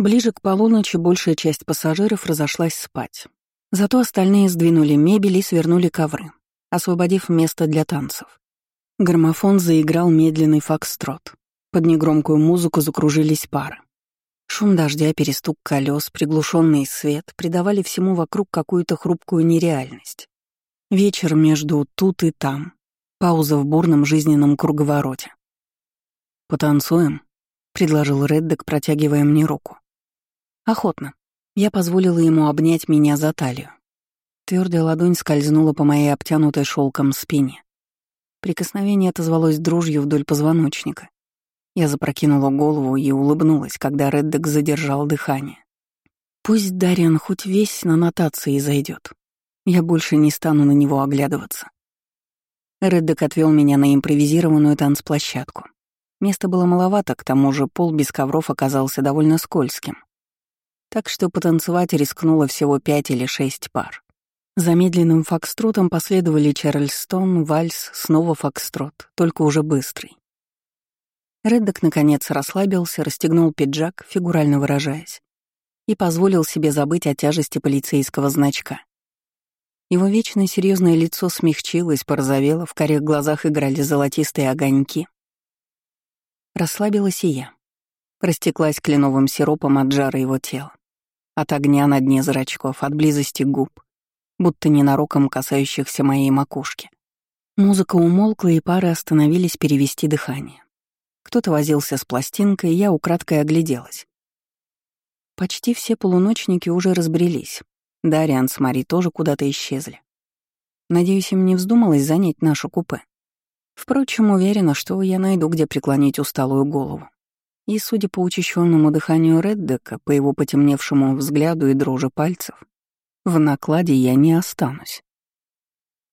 Ближе к полуночи большая часть пассажиров разошлась спать. Зато остальные сдвинули мебель и свернули ковры, освободив место для танцев. Граммофон заиграл медленный фокстрот. Под негромкую музыку закружились пары. Шум дождя, перестук колес, приглушенный свет придавали всему вокруг какую-то хрупкую нереальность. Вечер между тут и там. Пауза в бурном жизненном круговороте. «Потанцуем?» — предложил Реддек, протягивая мне руку. Охотно. Я позволила ему обнять меня за талию. Твердая ладонь скользнула по моей обтянутой шелком спине. Прикосновение отозвалось дружью вдоль позвоночника. Я запрокинула голову и улыбнулась, когда Реддек задержал дыхание. Пусть Дариан хоть весь на нотации зайдет. Я больше не стану на него оглядываться. Реддек отвел меня на импровизированную танцплощадку. Места было маловато, к тому же пол без ковров оказался довольно скользким. Так что потанцевать рискнуло всего пять или шесть пар. Замедленным фокстротом последовали Чарльстон, вальс, снова фокстрот, только уже быстрый. Реддок, наконец, расслабился, расстегнул пиджак, фигурально выражаясь, и позволил себе забыть о тяжести полицейского значка. Его вечно серьезное лицо смягчилось, порозовело, в корих глазах играли золотистые огоньки. Расслабилась и я. Растеклась кленовым сиропом от жара его тела. От огня на дне зрачков, от близости губ, будто ненароком касающихся моей макушки. Музыка умолкла, и пары остановились перевести дыхание. Кто-то возился с пластинкой, я украдкой огляделась. Почти все полуночники уже разбрелись. Дариан с Мари тоже куда-то исчезли. Надеюсь, им не вздумалось занять наше купе. Впрочем, уверена, что я найду, где преклонить усталую голову. И, судя по учащенному дыханию Реддека, по его потемневшему взгляду и дрожи пальцев, в накладе я не останусь.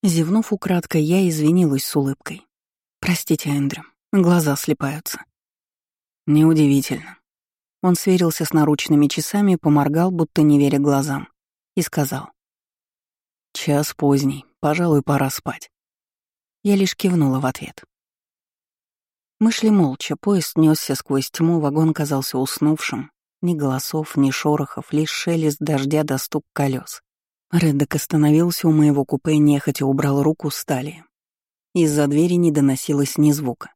Зевнув украдкой, я извинилась с улыбкой. «Простите, Эндрю, Глаза слепаются. Неудивительно. Он сверился с наручными часами, поморгал, будто не веря глазам, и сказал. «Час поздний, пожалуй, пора спать». Я лишь кивнула в ответ. Мы шли молча, поезд несся сквозь тьму, вагон казался уснувшим. Ни голосов, ни шорохов, лишь шелест дождя до стук колес. Реддок остановился у моего купе, нехотя убрал руку с талии. Из-за двери не доносилось ни звука.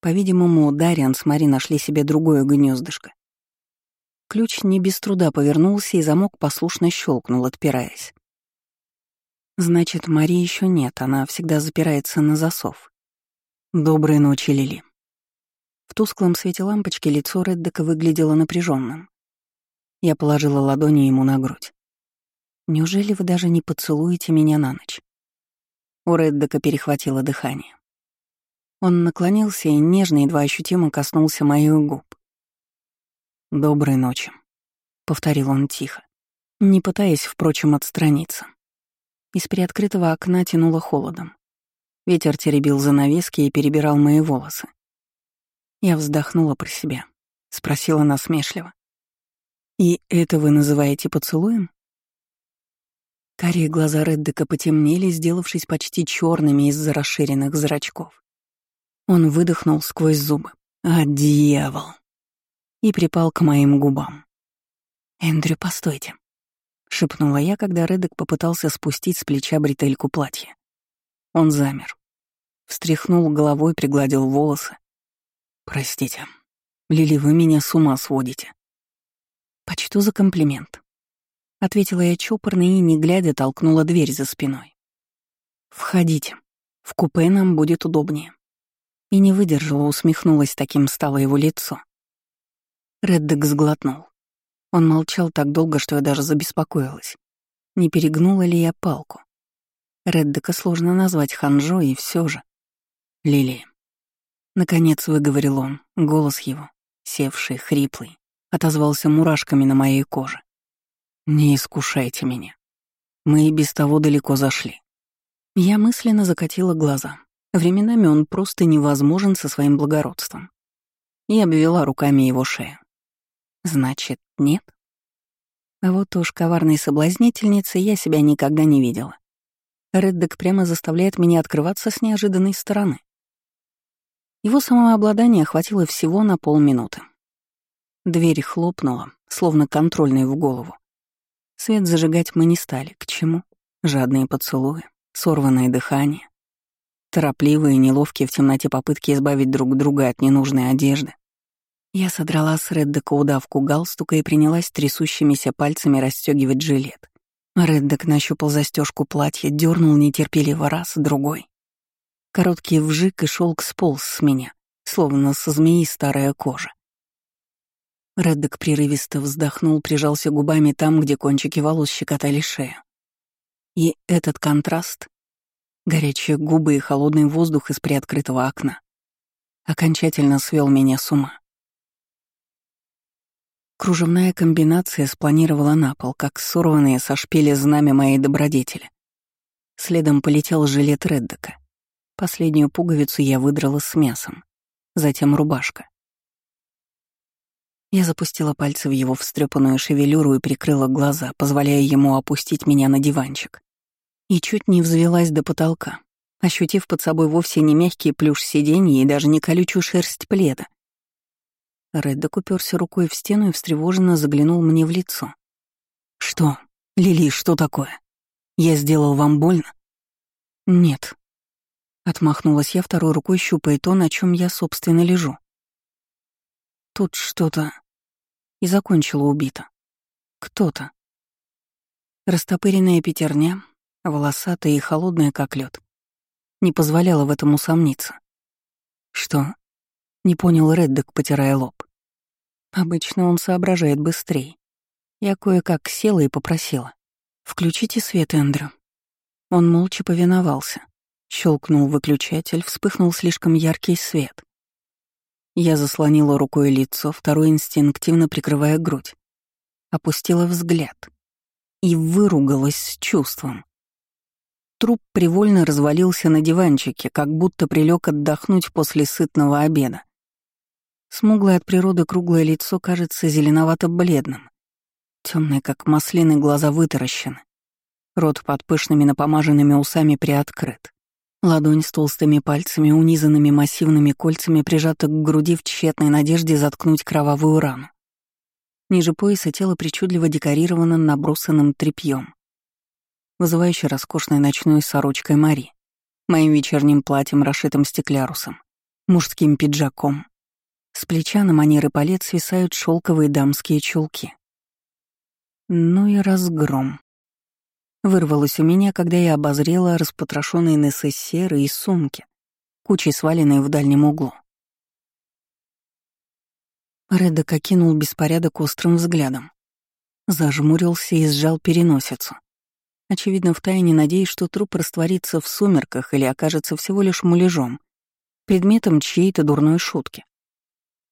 По-видимому, Дариан с Мари нашли себе другое гнездышко. Ключ не без труда повернулся, и замок послушно щелкнул, отпираясь. Значит, Мари еще нет, она всегда запирается на засов. Доброй ночи, Лили. В тусклом свете лампочки лицо Реддека выглядело напряженным. Я положила ладони ему на грудь. Неужели вы даже не поцелуете меня на ночь? У Реддека перехватило дыхание. Он наклонился и нежно, едва ощутимо коснулся моих губ. «Доброй ночи», — повторил он тихо, не пытаясь, впрочем, отстраниться. Из приоткрытого окна тянуло холодом. Ветер теребил занавески и перебирал мои волосы. Я вздохнула про себя, спросила насмешливо. «И это вы называете поцелуем?» Карие глаза Реддека потемнели, сделавшись почти черными из-за расширенных зрачков. Он выдохнул сквозь зубы. «А, дьявол!» И припал к моим губам. «Эндрю, постойте», — шепнула я, когда Редек попытался спустить с плеча бретельку платья. Он замер. Встряхнул головой, пригладил волосы. «Простите, Лили, вы меня с ума сводите». «Почту за комплимент», — ответила я чопорно и, не глядя, толкнула дверь за спиной. «Входите. В купе нам будет удобнее». И не выдержала, усмехнулась, таким стало его лицо. Реддек сглотнул. Он молчал так долго, что я даже забеспокоилась. Не перегнула ли я палку? Реддека сложно назвать ханжо, и все же. Лили. Наконец выговорил он, голос его, севший, хриплый, отозвался мурашками на моей коже. «Не искушайте меня. Мы и без того далеко зашли». Я мысленно закатила глаза. Временами он просто невозможен со своим благородством. И обвела руками его шею. Значит, нет? А вот уж коварной соблазнительницей я себя никогда не видела. Реддек прямо заставляет меня открываться с неожиданной стороны. Его самообладание хватило всего на полминуты. Дверь хлопнула, словно контрольной в голову. Свет зажигать мы не стали. К чему? Жадные поцелуи, сорванное дыхание, торопливые, неловкие в темноте попытки избавить друг друга от ненужной одежды. Я содрала с Реддека удавку галстука и принялась трясущимися пальцами расстегивать жилет. Реддек нащупал застежку платья, дернул нетерпеливо раз, другой. Короткий вжик и шелк сполз с меня, словно со змеи старая кожа. Реддек прерывисто вздохнул, прижался губами там, где кончики волос щекотали шею. И этот контраст — горячие губы и холодный воздух из приоткрытого окна — окончательно свел меня с ума. Кружевная комбинация спланировала на пол, как сорванные со шпили знамя моей добродетели. Следом полетел жилет Реддека. Последнюю пуговицу я выдрала с мясом, затем рубашка. Я запустила пальцы в его встрепанную шевелюру и прикрыла глаза, позволяя ему опустить меня на диванчик. И чуть не взвелась до потолка, ощутив под собой вовсе не мягкий плюш сиденья и даже не колючую шерсть пледа, Реддок уперся рукой в стену и встревоженно заглянул мне в лицо. «Что? Лили, что такое? Я сделал вам больно?» «Нет». Отмахнулась я второй рукой, щупая то, на чем я, собственно, лежу. «Тут что-то...» И закончила убито. «Кто-то». Растопыренная пятерня, волосатая и холодная, как лед, не позволяла в этом усомниться. «Что?» — не понял Реддок, потирая лоб. Обычно он соображает быстрее. Я кое-как села и попросила. «Включите свет, Эндрю». Он молча повиновался. Щелкнул выключатель, вспыхнул слишком яркий свет. Я заслонила рукой лицо, второй инстинктивно прикрывая грудь. Опустила взгляд. И выругалась с чувством. Труп привольно развалился на диванчике, как будто прилег отдохнуть после сытного обеда. Смуглое от природы круглое лицо кажется зеленовато-бледным. Темные, как маслины, глаза вытаращены. Рот под пышными напомаженными усами приоткрыт. Ладонь с толстыми пальцами, унизанными массивными кольцами, прижата к груди в тщетной надежде заткнуть кровавую рану. Ниже пояса тело причудливо декорировано набросанным тряпьем, вызывающей роскошной ночной сорочкой Мари, моим вечерним платьем, расшитым стеклярусом, мужским пиджаком, с плеча на манеры палет свисают шелковые дамские чулки. Ну и разгром. Вырвалось у меня, когда я обозрела распотрошенные НССР и сумки, кучей сваленные в дальнем углу. Реддок окинул беспорядок острым взглядом. Зажмурился и сжал переносицу. Очевидно, втайне надеясь, что труп растворится в сумерках или окажется всего лишь муляжом, предметом чьей-то дурной шутки.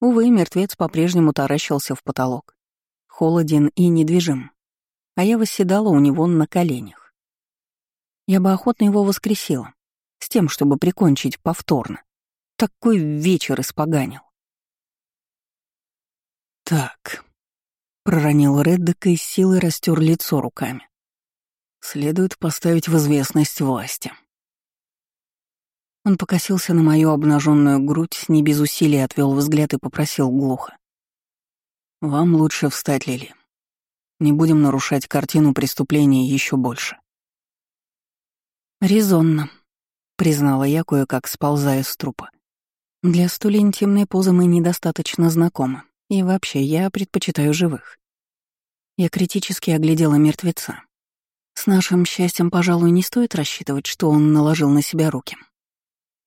Увы, мертвец по-прежнему таращился в потолок. Холоден и недвижим. А я восседала у него на коленях. Я бы охотно его воскресила, с тем, чтобы прикончить повторно. Такой вечер испоганил. «Так», — проронил Реддек и силой растер лицо руками. «Следует поставить в известность власти». Он покосился на мою обнаженную грудь, не без усилий отвел взгляд и попросил глухо. «Вам лучше встать, Лили. Не будем нарушать картину преступления еще больше». «Резонно», — признала я, кое-как сползая с трупа. «Для столь интимной позы мы недостаточно знакомы, и вообще я предпочитаю живых». Я критически оглядела мертвеца. С нашим счастьем, пожалуй, не стоит рассчитывать, что он наложил на себя руки.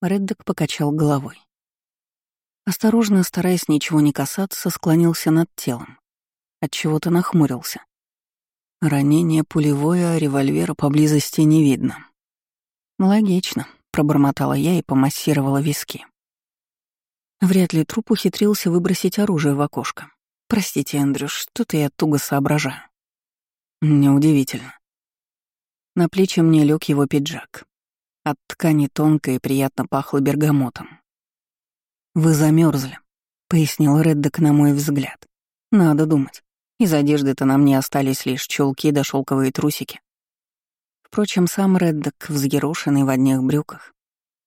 Реддок покачал головой. Осторожно, стараясь ничего не касаться, склонился над телом. Отчего-то нахмурился. Ранение пулевое, а револьвера поблизости не видно. Логично, пробормотала я и помассировала виски. Вряд ли труп ухитрился выбросить оружие в окошко. Простите, Эндрю, что-то я туго соображаю. Неудивительно. На плечи мне лег его пиджак. От ткани тонко и приятно пахло бергамотом. «Вы замерзли, пояснил Реддок на мой взгляд. «Надо думать. Из одежды-то на мне остались лишь чулки да шелковые трусики». Впрочем, сам Реддок, взъерошенный в одних брюках,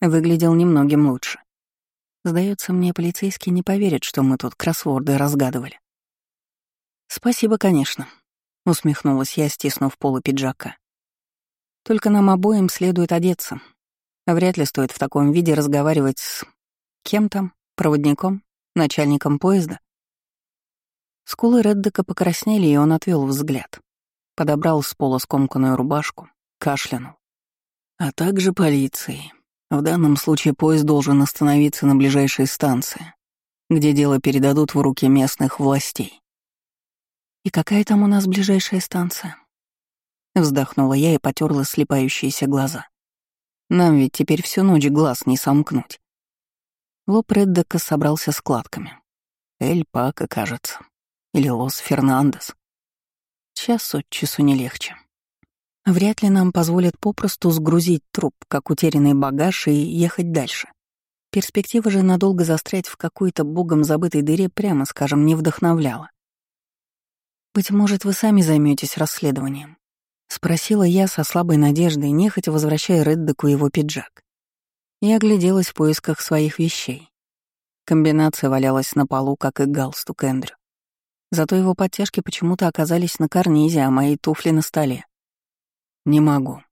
выглядел немногим лучше. Сдается мне, полицейские не поверят, что мы тут кроссворды разгадывали. «Спасибо, конечно», — усмехнулась я, стиснув полу пиджака. «Только нам обоим следует одеться. Вряд ли стоит в таком виде разговаривать с кем там, проводником, начальником поезда». Скулы Реддека покраснели, и он отвел взгляд. Подобрал с пола скомканную рубашку, кашлянул. «А также полиции. В данном случае поезд должен остановиться на ближайшей станции, где дело передадут в руки местных властей. «И какая там у нас ближайшая станция?» Вздохнула я и потерла слепающиеся глаза. «Нам ведь теперь всю ночь глаз не сомкнуть». Лоб Реддека собрался складками. «Эль Пака, кажется. Или Лос Фернандес. Час от часу не легче. Вряд ли нам позволят попросту сгрузить труп, как утерянный багаж, и ехать дальше. Перспектива же надолго застрять в какой-то богом забытой дыре, прямо скажем, не вдохновляла. «Быть может, вы сами займетесь расследованием?» — спросила я со слабой надеждой, нехотя возвращая Реддеку его пиджак. Я огляделась в поисках своих вещей. Комбинация валялась на полу, как и галстук Эндрю. Зато его подтяжки почему-то оказались на карнизе, а мои туфли на столе. «Не могу».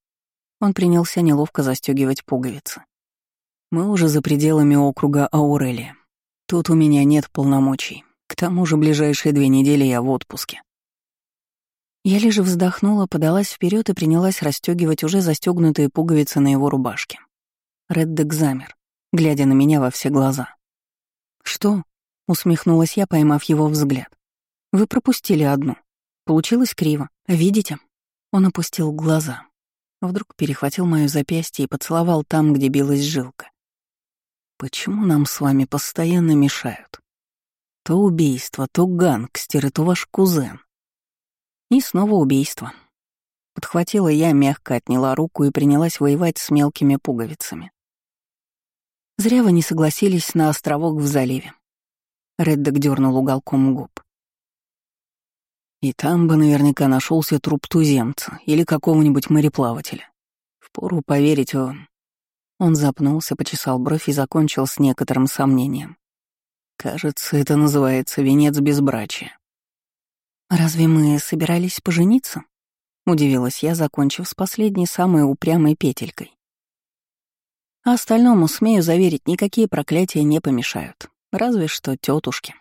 Он принялся неловко застегивать пуговицы. «Мы уже за пределами округа Аурелия. Тут у меня нет полномочий. К тому же ближайшие две недели я в отпуске». Я лишь вздохнула, подалась вперед и принялась расстегивать уже застегнутые пуговицы на его рубашке. Реддек замер, глядя на меня во все глаза. «Что?» — усмехнулась я, поймав его взгляд. «Вы пропустили одну. Получилось криво. Видите?» Он опустил глаза. Вдруг перехватил моё запястье и поцеловал там, где билась жилка. «Почему нам с вами постоянно мешают? То убийство, то гангстеры, то ваш кузен. И снова убийство». Подхватила я, мягко отняла руку и принялась воевать с мелкими пуговицами. Зря вы не согласились на островок в заливе. Реддок дернул уголком губ. И там бы наверняка нашелся труп туземца или какого-нибудь мореплавателя. Впору поверить он. Он запнулся, почесал бровь и закончил с некоторым сомнением. Кажется, это называется венец безбрачия. «Разве мы собирались пожениться?» — удивилась я, закончив с последней самой упрямой петелькой. А остальному, смею заверить, никакие проклятия не помешают. Разве что тетушки.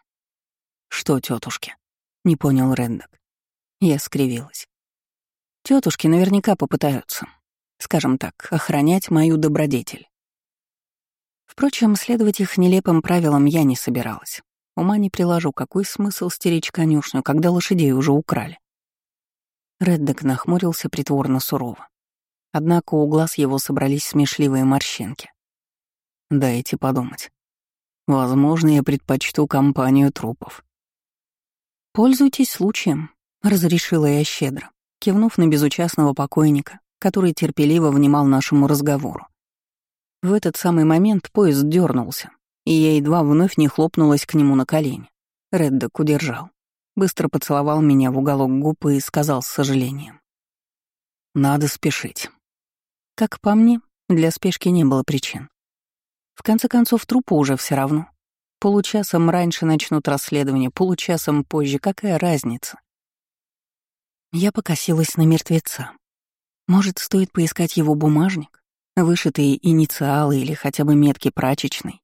Что тетушки? Не понял Рэндок. Я скривилась. Тетушки наверняка попытаются, скажем так, охранять мою добродетель. Впрочем, следовать их нелепым правилам я не собиралась. Ума не приложу, какой смысл стеречь конюшню, когда лошадей уже украли. Реддек нахмурился притворно сурово. Однако у глаз его собрались смешливые морщинки. Дайте подумать. Возможно, я предпочту компанию трупов. «Пользуйтесь случаем», — разрешила я щедро, кивнув на безучастного покойника, который терпеливо внимал нашему разговору. В этот самый момент поезд дернулся, и я едва вновь не хлопнулась к нему на колени. Реддок удержал. Быстро поцеловал меня в уголок губ и сказал с сожалением. «Надо спешить». Как по мне, для спешки не было причин. В конце концов, трупу уже все равно. Получасом раньше начнут расследование, получасом позже, какая разница? Я покосилась на мертвеца. Может, стоит поискать его бумажник, вышитые инициалы или хотя бы метки прачечной.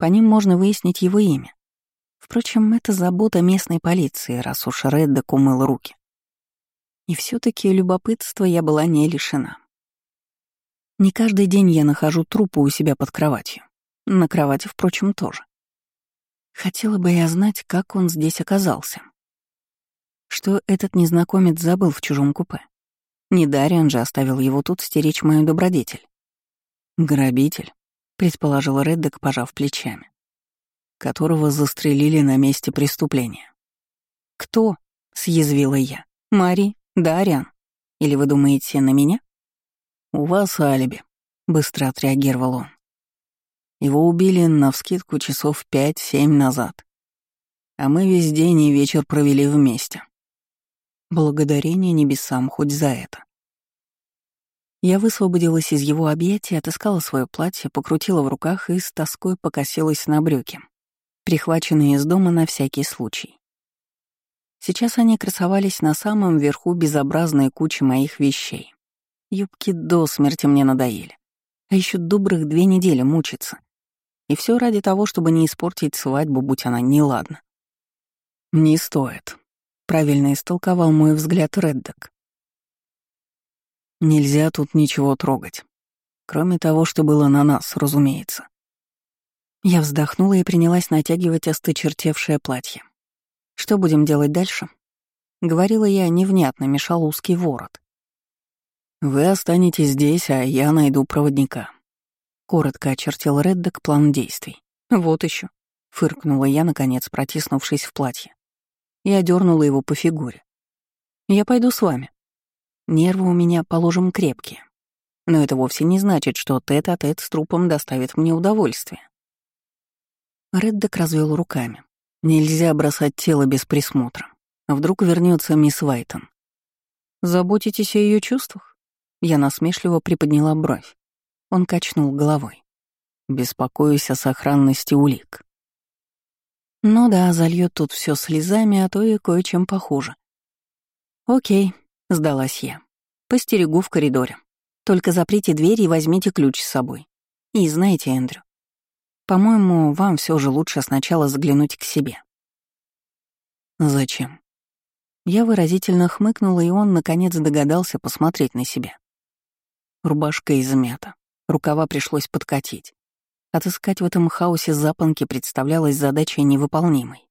По ним можно выяснить его имя. Впрочем, это забота местной полиции, раз уж Реддок умыл руки. И все таки любопытства я была не лишена. Не каждый день я нахожу трупы у себя под кроватью. На кровати, впрочем, тоже. Хотела бы я знать, как он здесь оказался. Что этот незнакомец забыл в чужом купе. Не Дариан же оставил его тут стеречь мою добродетель. «Грабитель», — предположил Реддек, пожав плечами, которого застрелили на месте преступления. «Кто?» — съязвила я. «Мари? Дариан? Или вы думаете на меня?» «У вас алиби», — быстро отреагировал он. Его убили навскидку часов пять-семь назад. А мы весь день и вечер провели вместе. Благодарение небесам хоть за это. Я высвободилась из его объятий, отыскала свое платье, покрутила в руках и с тоской покосилась на брюки, прихваченные из дома на всякий случай. Сейчас они красовались на самом верху безобразной кучи моих вещей. Юбки до смерти мне надоели. А еще добрых две недели мучиться. И все ради того, чтобы не испортить свадьбу, будь она неладна. «Не стоит», — правильно истолковал мой взгляд Реддок. «Нельзя тут ничего трогать. Кроме того, что было на нас, разумеется». Я вздохнула и принялась натягивать остычертевшее платье. Что будем делать дальше? Говорила я невнятно, мешал узкий ворот. Вы останетесь здесь, а я найду проводника. Коротко очертил Реддок план действий. Вот еще. Фыркнула я, наконец, протиснувшись в платье. Я дернула его по фигуре. Я пойду с вами. Нервы у меня, положим, крепкие. Но это вовсе не значит, что тет-а-тет -тет с трупом доставит мне удовольствие. Реддок развел руками. Нельзя бросать тело без присмотра. Вдруг вернется мисс Вайтон. Заботитесь о ее чувствах? Я насмешливо приподняла бровь. Он качнул головой. Беспокоюсь о сохранности улик. Ну да, зальет тут все слезами, а то и кое-чем похуже. Окей, сдалась я. Постерегу в коридоре. Только заприте дверь и возьмите ключ с собой. И знаете, Эндрю, по-моему, вам все же лучше сначала заглянуть к себе. Зачем? Я выразительно хмыкнула, и он, наконец, догадался посмотреть на себя. Рубашка измята, рукава пришлось подкатить. Отыскать в этом хаосе запонки представлялась задачей невыполнимой.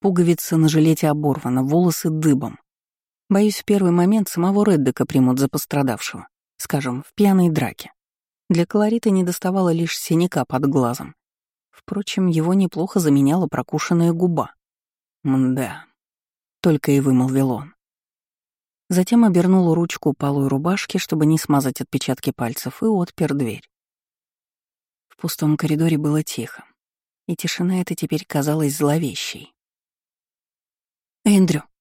Пуговицы на жилете оборваны, волосы дыбом. Боюсь, в первый момент самого Реддека примут за пострадавшего, скажем, в пьяной драке. Для колорита не доставало лишь синяка под глазом. Впрочем, его неплохо заменяла прокушенная губа. «Мда», — только и вымолвил он. Затем обернул ручку полой рубашки, чтобы не смазать отпечатки пальцев, и отпер дверь. В пустом коридоре было тихо, и тишина эта теперь казалась зловещей. «Эндрю», —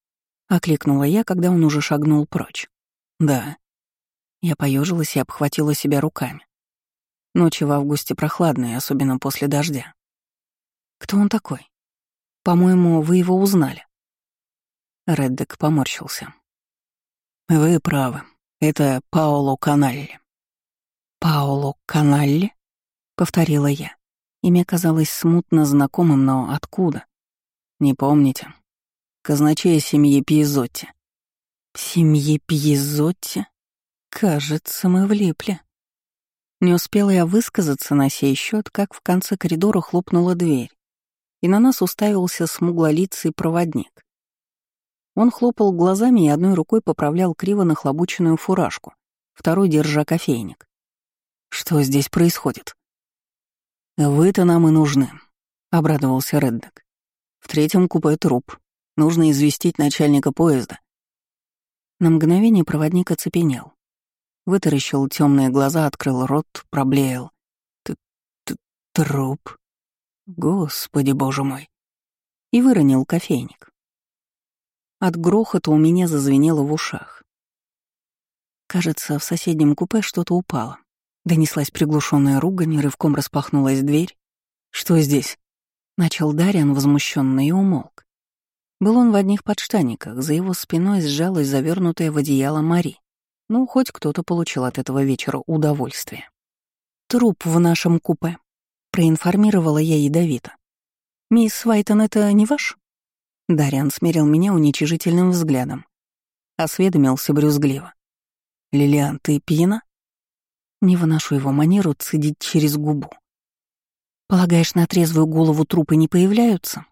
окликнула я, когда он уже шагнул прочь. «Да». Я поежилась и обхватила себя руками. Ночи в августе прохладные, особенно после дождя. Кто он такой? По-моему, вы его узнали. Реддек поморщился. Вы правы. Это Паоло Каналли. Паоло Каналли? Повторила я. Имя казалось смутно знакомым, но откуда? Не помните? Казначея семьи Пьезотти. Семьи Пьезотти? Кажется, мы влипли. Не успела я высказаться на сей счет, как в конце коридора хлопнула дверь, и на нас уставился смуглолицый проводник. Он хлопал глазами и одной рукой поправлял криво нахлобученную фуражку, второй держа кофейник. «Что здесь происходит?» «Вы-то нам и нужны», — обрадовался Реддок. «В третьем купе труп. Нужно известить начальника поезда». На мгновение проводник оцепенел. Вытаращил темные глаза, открыл рот, проблеял. Т -т Труп. Господи, боже мой. И выронил кофейник. От грохота у меня зазвенело в ушах. Кажется, в соседнем купе что-то упало. Донеслась приглушенная ругань, рывком распахнулась дверь. «Что здесь?» — начал Дарьян возмущенно и умолк. Был он в одних подштаниках, за его спиной сжалась завернутая в одеяло Мари. Ну, хоть кто-то получил от этого вечера удовольствие. «Труп в нашем купе», — проинформировала я ядовито. «Мисс Вайтон, это не ваш?» Дариан смерил меня уничижительным взглядом. Осведомился брюзгливо. «Лилиан, ты пьяна?» Не выношу его манеру цедить через губу. «Полагаешь, на трезвую голову трупы не появляются?»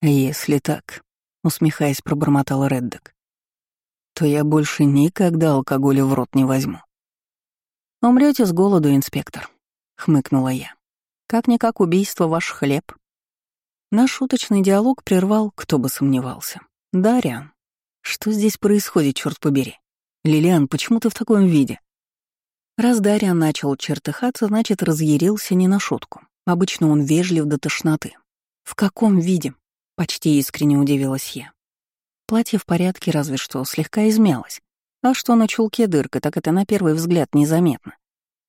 «Если так», — усмехаясь, пробормотал Реддок, то я больше никогда алкоголя в рот не возьму. Умрете с голоду, инспектор, хмыкнула я. Как-никак убийство ваш хлеб. Наш шуточный диалог прервал, кто бы сомневался. Дариан, что здесь происходит, черт побери? Лилиан, почему ты в таком виде? Раз Дариан начал чертыхаться, значит, разъярился не на шутку. Обычно он вежлив до тошноты. В каком виде? Почти искренне удивилась я. Платье в порядке, разве что слегка измялось. А что на чулке дырка, так это на первый взгляд незаметно.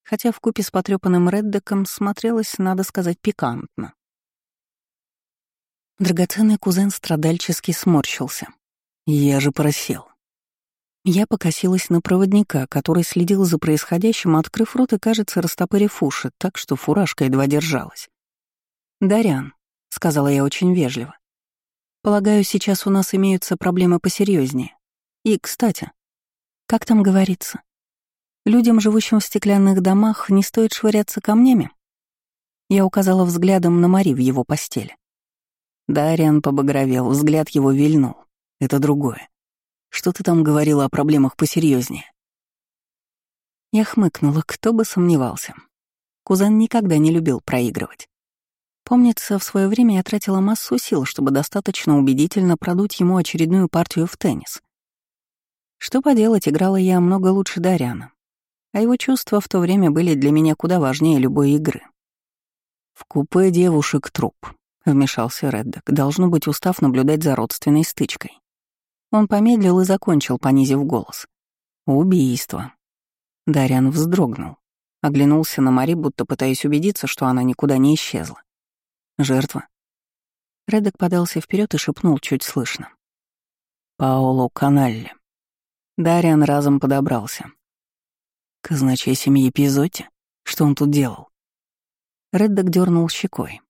Хотя в купе с потрёпанным Реддеком смотрелось, надо сказать, пикантно. Драгоценный кузен страдальчески сморщился. Я же просел. Я покосилась на проводника, который следил за происходящим, открыв рот и, кажется, растопырив уши, так что фуражка едва держалась. «Дарян», — сказала я очень вежливо. «Полагаю, сейчас у нас имеются проблемы посерьезнее. И, кстати, как там говорится, людям, живущим в стеклянных домах, не стоит швыряться камнями?» Я указала взглядом на Мари в его постели. Дариан побагровел, взгляд его вильнул. Это другое. Что ты там говорила о проблемах посерьезнее? Я хмыкнула, кто бы сомневался. Кузен никогда не любил проигрывать. Помнится, в свое время я тратила массу сил, чтобы достаточно убедительно продуть ему очередную партию в теннис. Что поделать, играла я много лучше Дариана, а его чувства в то время были для меня куда важнее любой игры. «В купе девушек труп», — вмешался Реддок, должно быть, устав наблюдать за родственной стычкой. Он помедлил и закончил, понизив голос. «Убийство». Дариан вздрогнул. Оглянулся на Мари, будто пытаясь убедиться, что она никуда не исчезла. «Жертва». Реддок подался вперед и шепнул чуть слышно. «Паоло Каналли». Дариан разом подобрался. «Казначей семьи Пизотти? Что он тут делал?» Реддок дернул щекой.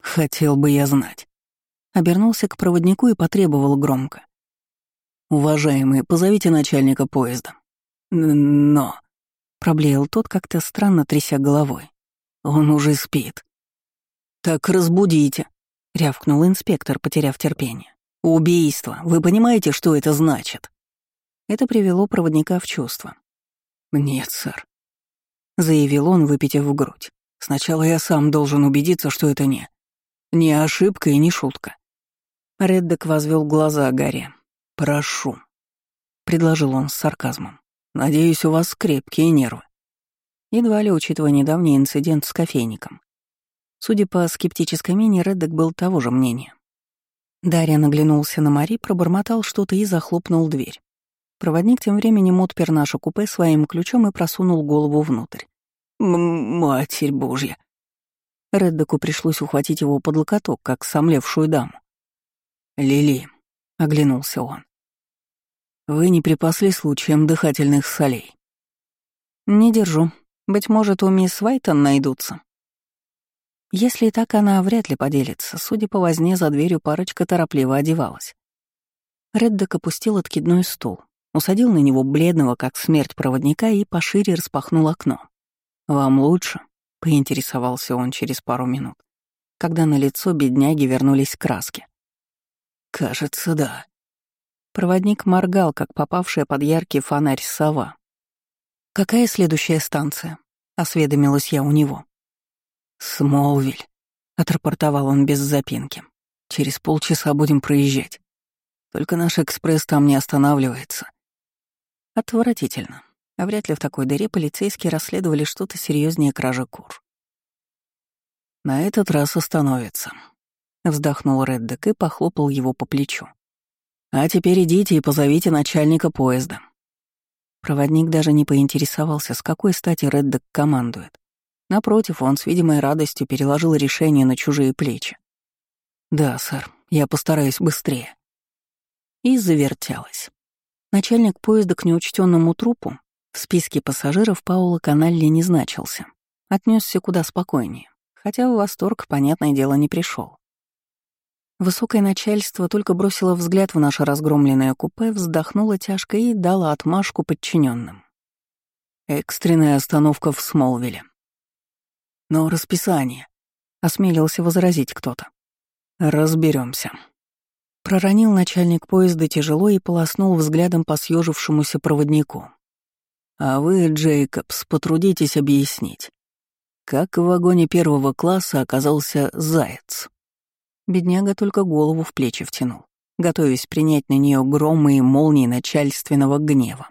«Хотел бы я знать». Обернулся к проводнику и потребовал громко. «Уважаемые, позовите начальника поезда». «Но...» — проблеял тот, как-то странно тряся головой. «Он уже спит». «Так разбудите», — рявкнул инспектор, потеряв терпение. «Убийство. Вы понимаете, что это значит?» Это привело проводника в чувство. «Нет, сэр», — заявил он, выпитив в грудь. «Сначала я сам должен убедиться, что это не... не ошибка и не шутка». Реддек возвел глаза горе. «Прошу», — предложил он с сарказмом. «Надеюсь, у вас крепкие нервы». Едва ли, учитывая недавний инцидент с кофейником. Судя по скептической мине, Реддек был того же мнения. Дарья наглянулся на Мари, пробормотал что-то и захлопнул дверь. Проводник тем временем отпер наше купе своим ключом и просунул голову внутрь. «Матерь Божья!» Реддеку пришлось ухватить его под локоток, как сомлевшую даму. «Лили», — оглянулся он. «Вы не припасли случаем дыхательных солей?» «Не держу. Быть может, у мисс Вайтон найдутся». Если так, она вряд ли поделится. Судя по возне за дверью, парочка торопливо одевалась. Реддок опустил откидной стул, усадил на него бледного, как смерть проводника, и пошире распахнул окно. «Вам лучше?» — поинтересовался он через пару минут, когда на лицо бедняги вернулись краски. «Кажется, да». Проводник моргал, как попавшая под яркий фонарь сова. «Какая следующая станция?» — осведомилась я у него. «Смолвиль», — отрапортовал он без запинки. «Через полчаса будем проезжать. Только наш экспресс там не останавливается». Отвратительно. А вряд ли в такой дыре полицейские расследовали что-то серьезнее кражи кур. На этот раз остановится. Вздохнул Реддек и похлопал его по плечу. «А теперь идите и позовите начальника поезда». Проводник даже не поинтересовался, с какой стати Реддек командует. Напротив, он с видимой радостью переложил решение на чужие плечи. «Да, сэр, я постараюсь быстрее». И завертелась. Начальник поезда к неучтенному трупу в списке пассажиров Паула Каналли не значился. Отнесся куда спокойнее, хотя в восторг, понятное дело, не пришел. Высокое начальство только бросило взгляд в наше разгромленное купе, вздохнуло тяжко и дало отмашку подчиненным. Экстренная остановка в Смолвиле. Но расписание, осмелился возразить кто-то. Разберемся. Проронил начальник поезда тяжело и полоснул взглядом по съежившемуся проводнику. А вы, Джейкобс, потрудитесь объяснить, как в вагоне первого класса оказался заяц. Бедняга только голову в плечи втянул, готовясь принять на нее громы и молнии начальственного гнева.